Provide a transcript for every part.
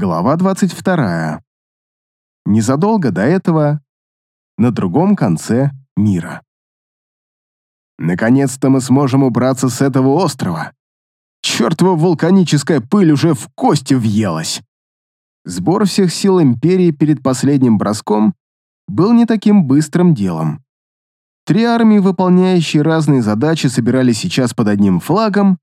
Глава 22. Незадолго до этого, на другом конце мира. Наконец-то мы сможем убраться с этого острова. Чертова вулканическая пыль уже в кости въелась. Сбор всех сил Империи перед последним броском был не таким быстрым делом. Три армии, выполняющие разные задачи, собирались сейчас под одним флагом,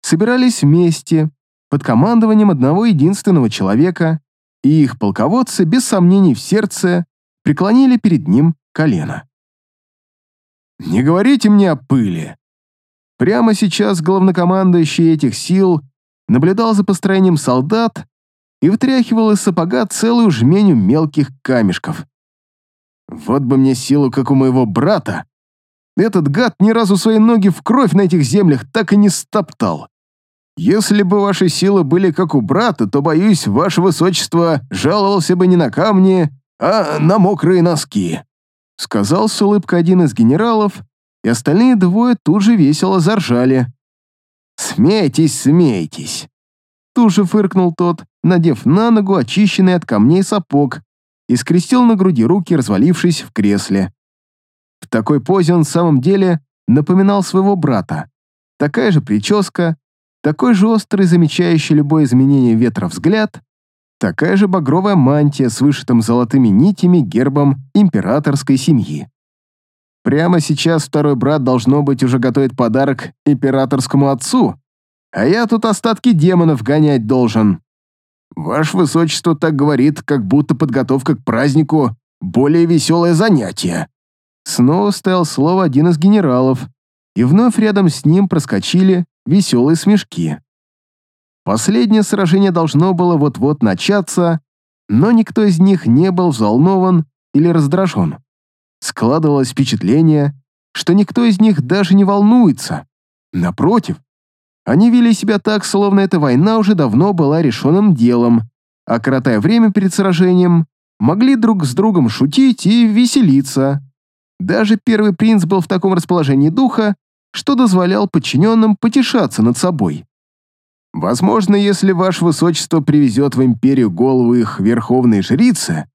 собирались вместе, под командованием одного единственного человека, и их полководцы, без сомнений в сердце, преклонили перед ним колено. «Не говорите мне о пыли!» Прямо сейчас главнокомандующий этих сил наблюдал за построением солдат и вытряхивал из сапога целую жменю мелких камешков. Вот бы мне силу, как у моего брата. Этот гад ни разу свои ноги в кровь на этих землях так и не стоптал. Если бы ваши силы были как у брата, то, боюсь, ваше высочество жаловался бы не на камни, а на мокрые носки», — сказал с улыбкой один из генералов, и остальные двое тут же весело заржали. «Смейтесь, смейтесь!» Тут же фыркнул тот, надев на ногу очищенный от камней сапог и скрестил на груди руки, развалившись в кресле. В такой позе он в самом деле напоминал своего брата. Такая же прическа, такой же острый, замечающий любое изменение ветра взгляд, такая же багровая мантия с вышитым золотыми нитями гербом императорской семьи. Прямо сейчас второй брат, должно быть, уже готовит подарок императорскому отцу, а я тут остатки демонов гонять должен. Ваше высочество так говорит, как будто подготовка к празднику — более веселое занятие. Снова стоял слово один из генералов, и вновь рядом с ним проскочили веселые смешки. Последнее сражение должно было вот-вот начаться, но никто из них не был взволнован или раздражен. Складывалось впечатление, что никто из них даже не волнуется. Напротив, они вели себя так, словно эта война уже давно была решенным делом, а коротая время перед сражением, могли друг с другом шутить и веселиться. Даже первый принц был в таком расположении духа, что дозволял подчиненным потешаться над собой. Возможно, если ваше высочество привезет в империю голову их верховной жрицы,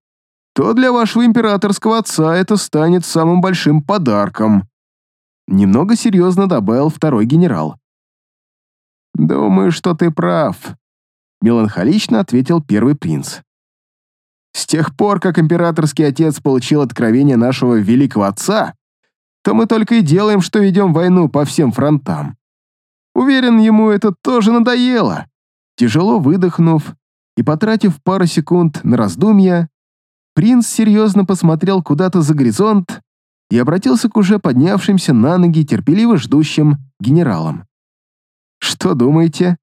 то для вашего императорского отца это станет самым большим подарком. Немного серьезно добавил второй генерал. «Думаю, что ты прав», — меланхолично ответил первый принц. «С тех пор, как императорский отец получил откровение нашего великого отца, то мы только и делаем, что ведем войну по всем фронтам. Уверен, ему это тоже надоело. Тяжело выдохнув и потратив пару секунд на раздумья, принц серьезно посмотрел куда-то за горизонт и обратился к уже поднявшимся на ноги терпеливо ждущим генералам. «Что думаете?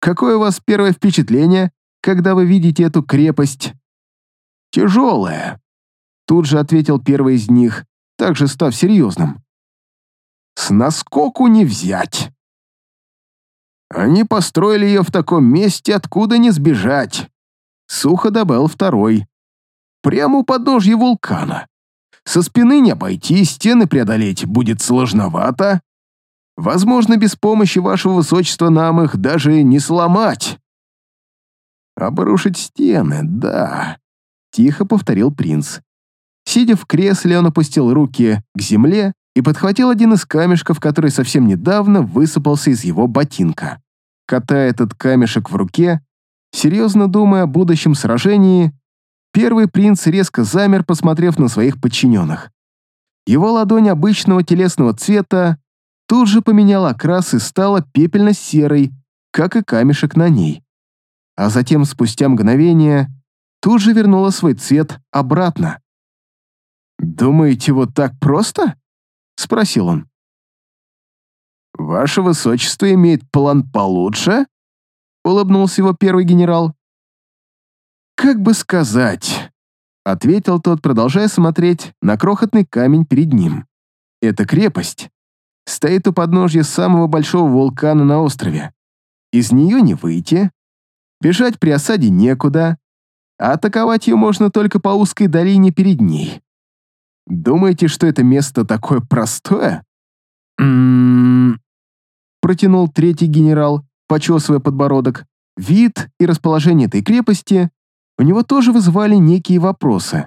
Какое у вас первое впечатление, когда вы видите эту крепость?» «Тяжелая», — тут же ответил первый из них, также став серьезным. «С наскоку не взять!» «Они построили ее в таком месте, откуда не сбежать», — сухо добавил второй. «Прямо у подножья вулкана. Со спины не обойти, стены преодолеть будет сложновато. Возможно, без помощи вашего высочества нам их даже не сломать». «Обрушить стены, да», — тихо повторил принц. Сидя в кресле, он опустил руки к земле и подхватил один из камешков, который совсем недавно высыпался из его ботинка. Катая этот камешек в руке, серьезно думая о будущем сражении, первый принц резко замер, посмотрев на своих подчиненных. Его ладонь обычного телесного цвета тут же поменяла окрас и стала пепельно-серой, как и камешек на ней. А затем, спустя мгновение, тут же вернула свой цвет обратно. «Думаете, вот так просто?» — спросил он. «Ваше высочество имеет план получше?» — улыбнулся его первый генерал. «Как бы сказать?» — ответил тот, продолжая смотреть на крохотный камень перед ним. «Это крепость. Стоит у подножья самого большого вулкана на острове. Из нее не выйти, бежать при осаде некуда, а атаковать ее можно только по узкой долине перед ней. Думаете, что это место такое простое? М-м-м, протянул третий генерал, почесывая подбородок. Вид и расположение этой крепости у него тоже вызывали некие вопросы.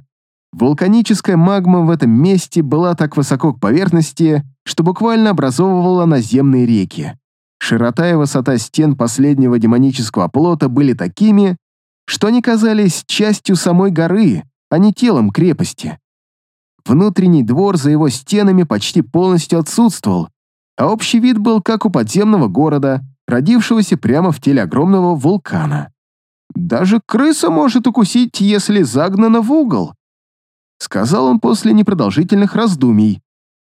Вулканическая магма в этом месте была так высоко к поверхности, что буквально образовывала наземные реки. Широта и высота стен последнего демонического плота были такими, что они казались частью самой горы, а не телом крепости. Внутренний двор за его стенами почти полностью отсутствовал, а общий вид был как у подземного города, родившегося прямо в теле огромного вулкана. Даже крыса может укусить, если загнана в угол, сказал он после непродолжительных раздумий.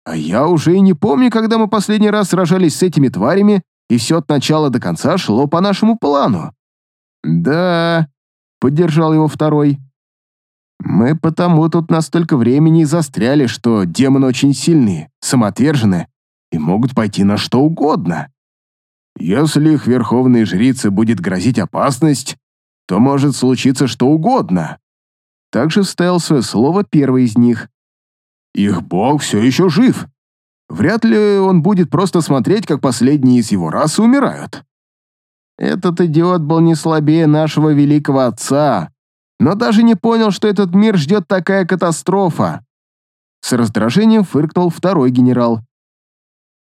А я уже и не помню, когда мы последний раз сражались с этими тварями, и все от начала до конца шло по нашему плану. Да, поддержал его второй. Мы потому тут настолько времени и застряли, что демоны очень сильны, самоотвержены и могут пойти на что угодно. Если их верховной жрице будет грозить опасность, то может случиться что угодно. Также вставил свое слово первый из них. Их бог все еще жив. Вряд ли он будет просто смотреть, как последние из его расы умирают. Этот идиот был не слабее нашего великого отца, но даже не понял, что этот мир ждет такая катастрофа. С раздражением фыркнул второй генерал.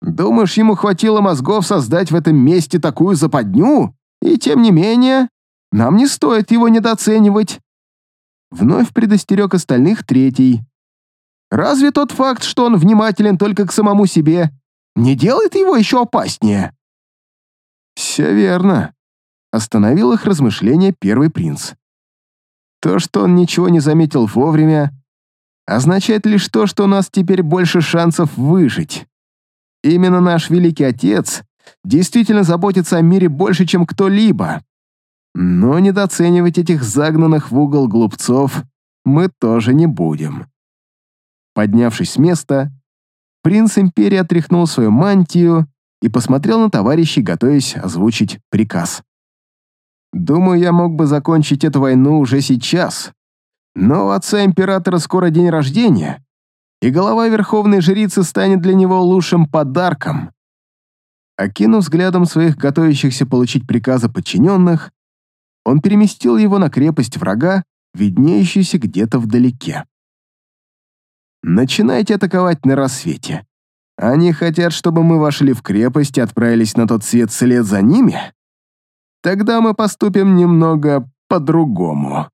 Думаешь, ему хватило мозгов создать в этом месте такую западню? И тем не менее, нам не стоит его недооценивать. Вновь предостерег остальных третий. Разве тот факт, что он внимателен только к самому себе, не делает его еще опаснее? Все верно. Остановил их размышления первый принц. То, что он ничего не заметил вовремя, означает лишь то, что у нас теперь больше шансов выжить. Именно наш великий отец действительно заботится о мире больше, чем кто-либо. Но недооценивать этих загнанных в угол глупцов мы тоже не будем. Поднявшись с места, принц Империи отряхнул свою мантию и посмотрел на товарищей, готовясь озвучить приказ. Думаю, я мог бы закончить эту войну уже сейчас. Но у отца императора скоро день рождения, и голова верховной жрицы станет для него лучшим подарком. Окинув взглядом своих готовящихся получить приказы подчиненных, он переместил его на крепость врага, виднеющуюся где-то вдалеке. «Начинайте атаковать на рассвете. Они хотят, чтобы мы вошли в крепость и отправились на тот свет вслед за ними?» Тогда мы поступим немного по-другому.